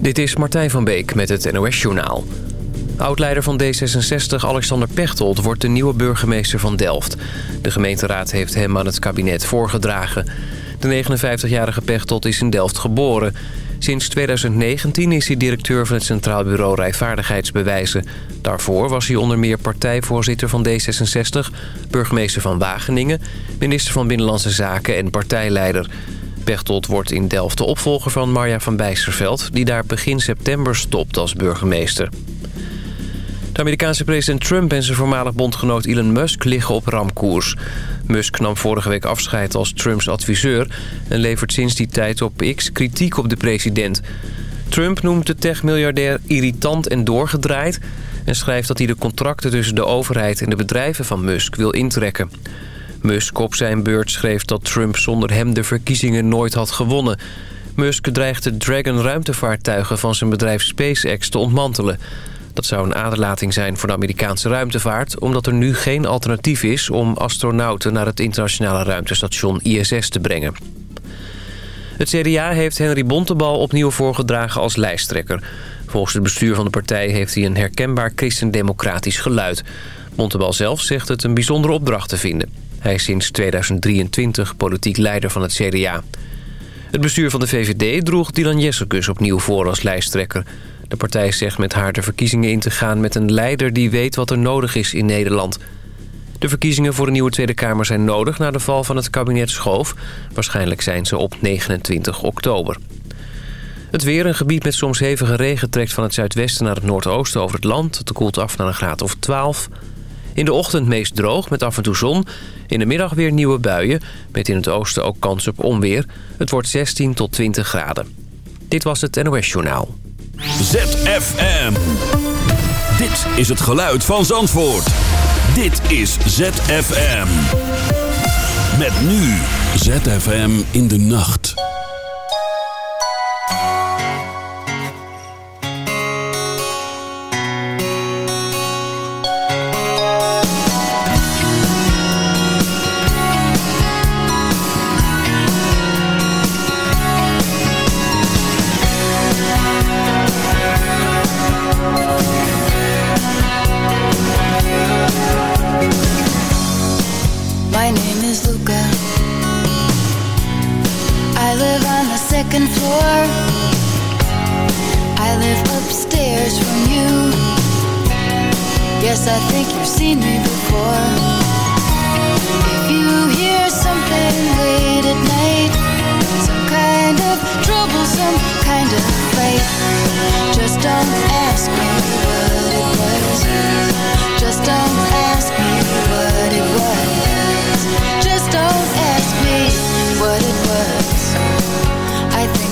Dit is Martijn van Beek met het NOS-journaal. Oudleider van D66 Alexander Pechtold wordt de nieuwe burgemeester van Delft. De gemeenteraad heeft hem aan het kabinet voorgedragen. De 59-jarige Pechtold is in Delft geboren. Sinds 2019 is hij directeur van het Centraal Bureau Rijvaardigheidsbewijzen. Daarvoor was hij onder meer partijvoorzitter van D66... burgemeester van Wageningen, minister van Binnenlandse Zaken en partijleider... Pechtold wordt in Delft de opvolger van Marja van Bijsterveld... die daar begin september stopt als burgemeester. De Amerikaanse president Trump en zijn voormalig bondgenoot Elon Musk liggen op ramkoers. Musk nam vorige week afscheid als Trumps adviseur... en levert sinds die tijd op X kritiek op de president. Trump noemt de techmiljardair irritant en doorgedraaid... en schrijft dat hij de contracten tussen de overheid en de bedrijven van Musk wil intrekken. Musk op zijn beurt schreef dat Trump zonder hem de verkiezingen nooit had gewonnen. Musk dreigde Dragon ruimtevaartuigen van zijn bedrijf SpaceX te ontmantelen. Dat zou een aderlating zijn voor de Amerikaanse ruimtevaart... omdat er nu geen alternatief is om astronauten naar het internationale ruimtestation ISS te brengen. Het CDA heeft Henry Bontebal opnieuw voorgedragen als lijsttrekker. Volgens het bestuur van de partij heeft hij een herkenbaar christendemocratisch geluid. Bontebal zelf zegt het een bijzondere opdracht te vinden. Hij is sinds 2023 politiek leider van het CDA. Het bestuur van de VVD droeg Dylan Jessekus opnieuw voor als lijsttrekker. De partij zegt met haar de verkiezingen in te gaan met een leider die weet wat er nodig is in Nederland. De verkiezingen voor de nieuwe Tweede Kamer zijn nodig na de val van het kabinet Schoof. Waarschijnlijk zijn ze op 29 oktober. Het weer, een gebied met soms hevige regen trekt van het zuidwesten naar het noordoosten over het land. Het koelt af naar een graad of 12. In de ochtend meest droog met af en toe zon. In de middag weer nieuwe buien, met in het oosten ook kans op onweer. Het wordt 16 tot 20 graden. Dit was het NOS Journaal. ZFM. Dit is het geluid van Zandvoort. Dit is ZFM. Met nu ZFM in de nacht. Second floor. I live upstairs from you. Yes, I think you've seen me before. If you hear something late at night, some kind of trouble, some kind of fight, just don't ask me what it was. Just don't ask me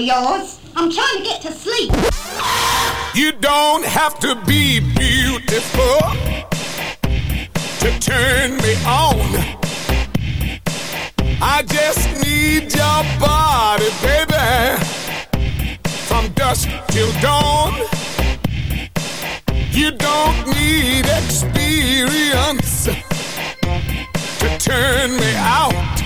yours. I'm trying to get to sleep. You don't have to be beautiful to turn me on. I just need your body, baby, from dusk till dawn. You don't need experience to turn me out.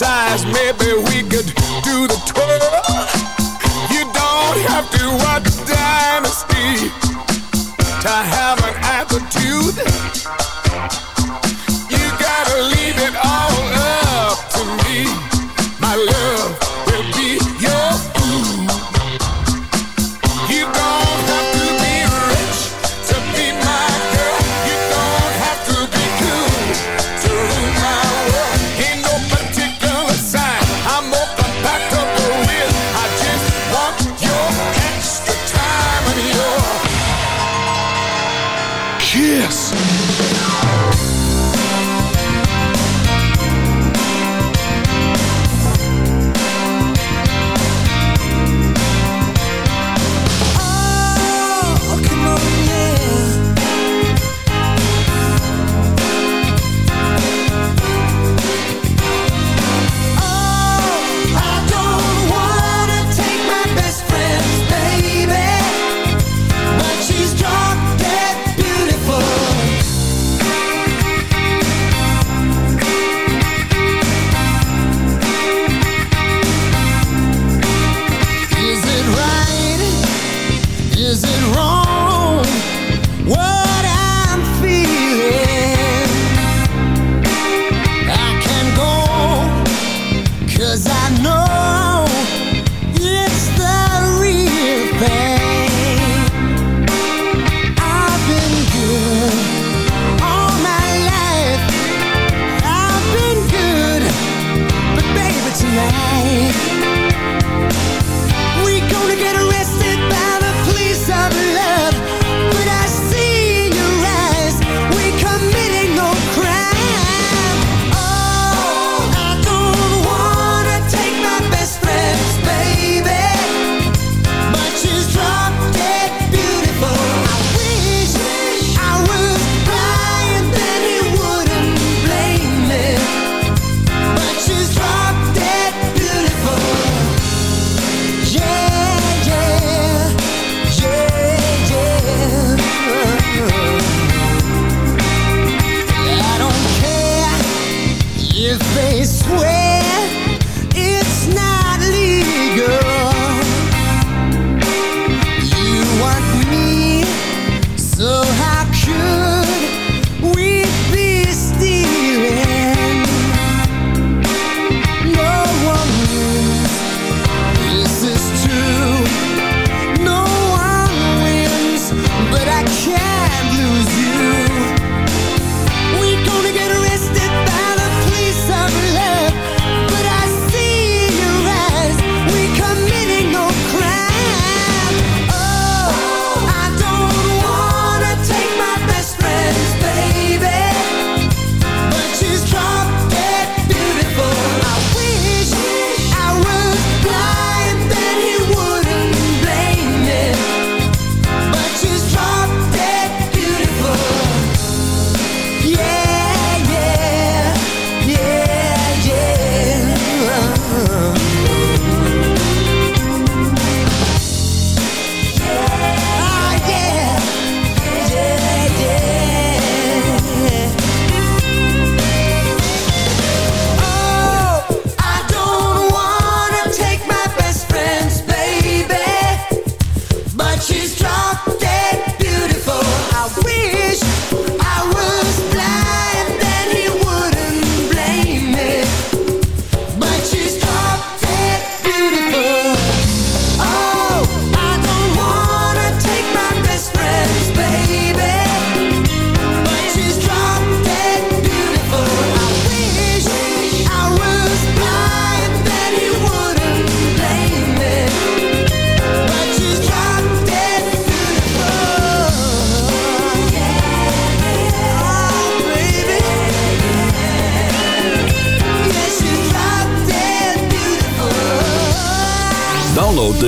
Size. Maybe we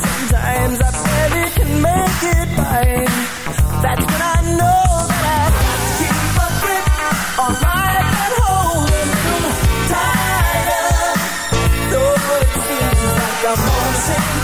Sometimes I barely can make it by. That's when I know that I got to keep grip on life and hold a little tighter. Though it seems like I'm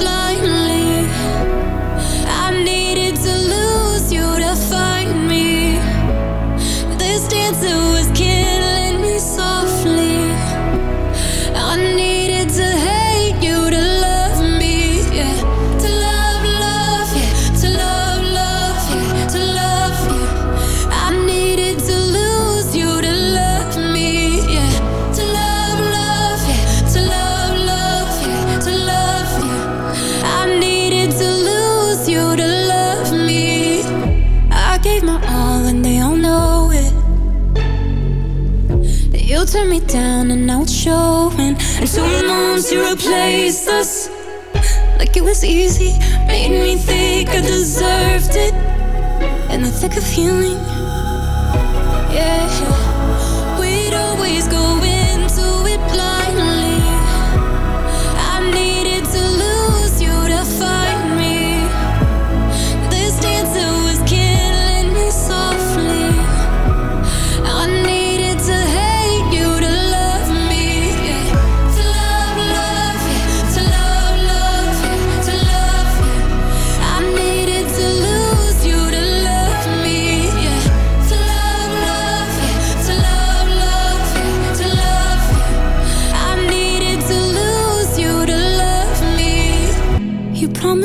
look showing. And two months you replaced us. Like it was easy, made me think I deserved it. In the thick of healing, yeah.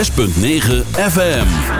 106.9 FM.